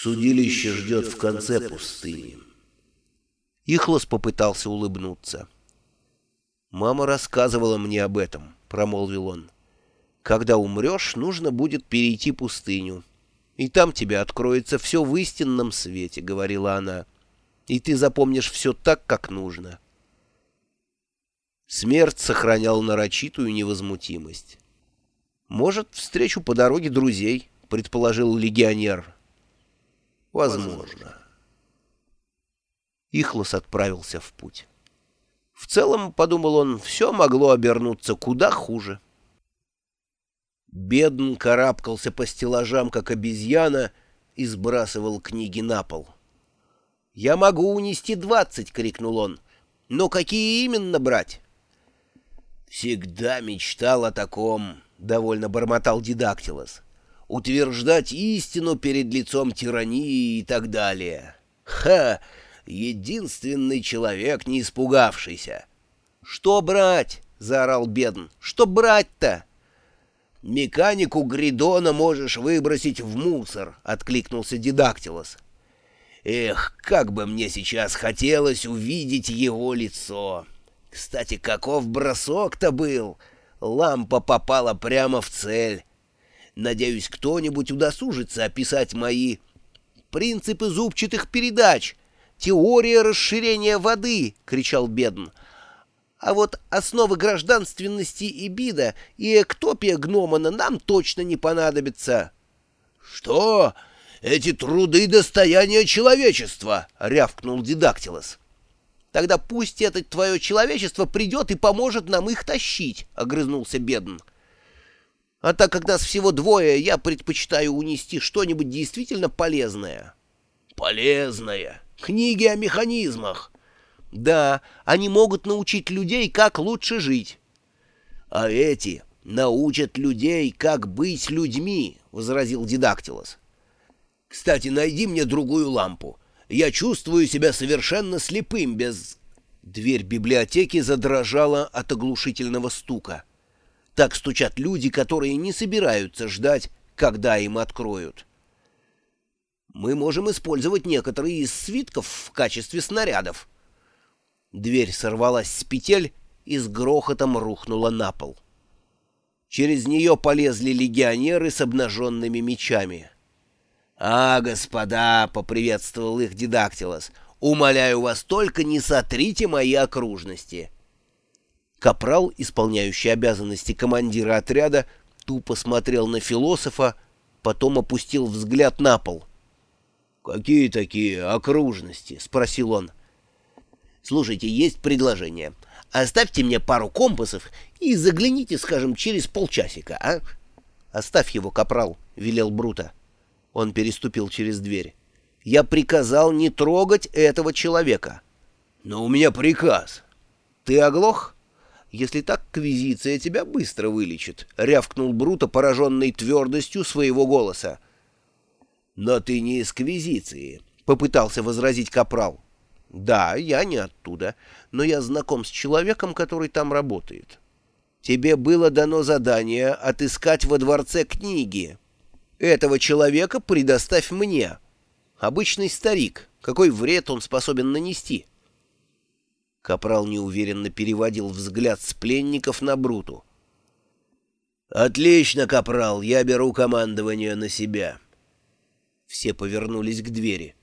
Судилище ждет в конце пустыни. Ихлос попытался улыбнуться. «Мама рассказывала мне об этом», — промолвил он. «Когда умрешь, нужно будет перейти пустыню. И там тебе откроется все в истинном свете», — говорила она. «И ты запомнишь все так, как нужно». Смерть сохранял нарочитую невозмутимость. «Может, встречу по дороге друзей», — предположил легионер. Возможно. Ихлос отправился в путь. В целом, подумал он, все могло обернуться куда хуже. Бедн карабкался по стеллажам, как обезьяна, и сбрасывал книги на пол. «Я могу унести двадцать!» — крикнул он. «Но какие именно брать?» «Всегда мечтал о таком», — довольно бормотал Дидактилос утверждать истину перед лицом тирании и так далее. Ха! Единственный человек, не испугавшийся. «Что брать?» — заорал Бедн. «Что брать-то?» «Механику Гридона можешь выбросить в мусор», — откликнулся Дидактилос. «Эх, как бы мне сейчас хотелось увидеть его лицо! Кстати, каков бросок-то был! Лампа попала прямо в цель. Надеюсь, кто-нибудь удосужится описать мои принципы зубчатых передач, теория расширения воды, — кричал Бедн. А вот основы гражданственности и бида и эктопия Гномана нам точно не понадобятся. — Что? Эти труды — достояния человечества! — рявкнул Дидактилос. — Тогда пусть это твое человечество придет и поможет нам их тащить, — огрызнулся Бедн. А так как нас всего двое, я предпочитаю унести что-нибудь действительно полезное. Полезное? Книги о механизмах. Да, они могут научить людей, как лучше жить. А эти научат людей, как быть людьми, — возразил Дидактилос. Кстати, найди мне другую лампу. Я чувствую себя совершенно слепым без... Дверь библиотеки задрожала от оглушительного стука. Так стучат люди, которые не собираются ждать, когда им откроют. Мы можем использовать некоторые из свитков в качестве снарядов. Дверь сорвалась с петель и с грохотом рухнула на пол. Через нее полезли легионеры с обнаженными мечами. «А, господа!» — поприветствовал их Дидактилос. «Умоляю вас, только не сотрите мои окружности!» Капрал, исполняющий обязанности командира отряда, тупо смотрел на философа, потом опустил взгляд на пол. «Какие такие окружности?» — спросил он. «Слушайте, есть предложение. Оставьте мне пару компасов и загляните, скажем, через полчасика, а?» «Оставь его, капрал», — велел Брута. Он переступил через дверь. «Я приказал не трогать этого человека». «Но у меня приказ». «Ты оглох?» Если так, квизиция тебя быстро вылечит», — рявкнул Бруто, пораженный твердостью своего голоса. «Но ты не из квизиции», — попытался возразить Капрал. «Да, я не оттуда, но я знаком с человеком, который там работает. Тебе было дано задание отыскать во дворце книги. Этого человека предоставь мне. Обычный старик, какой вред он способен нанести?» Капрал неуверенно переводил взгляд с пленников на Бруту. «Отлично, Капрал, я беру командование на себя». Все повернулись к двери.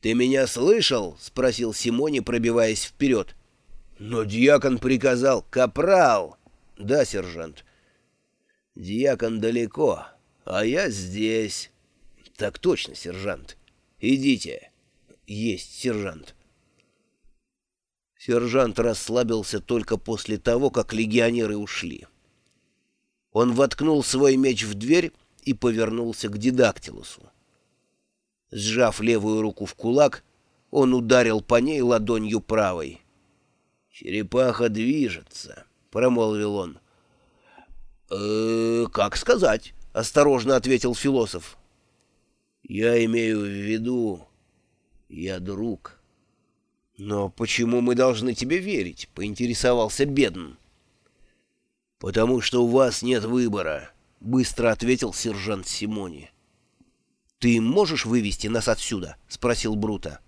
«Ты меня слышал?» — спросил Симони, пробиваясь вперед. «Но дьякон приказал. Капрал!» «Да, сержант». «Дьякон далеко, а я здесь». «Так точно, сержант. Идите». «Есть, сержант». Сержант расслабился только после того, как легионеры ушли. Он воткнул свой меч в дверь и повернулся к Дидактилусу. Сжав левую руку в кулак, он ударил по ней ладонью правой. «Черепаха движется», — промолвил он. «Э, «Как сказать?» — осторожно ответил философ. «Я имею в виду, я друг». «Но почему мы должны тебе верить?» — поинтересовался Бедн. «Потому что у вас нет выбора», — быстро ответил сержант Симони. «Ты можешь вывести нас отсюда?» — спросил Брута.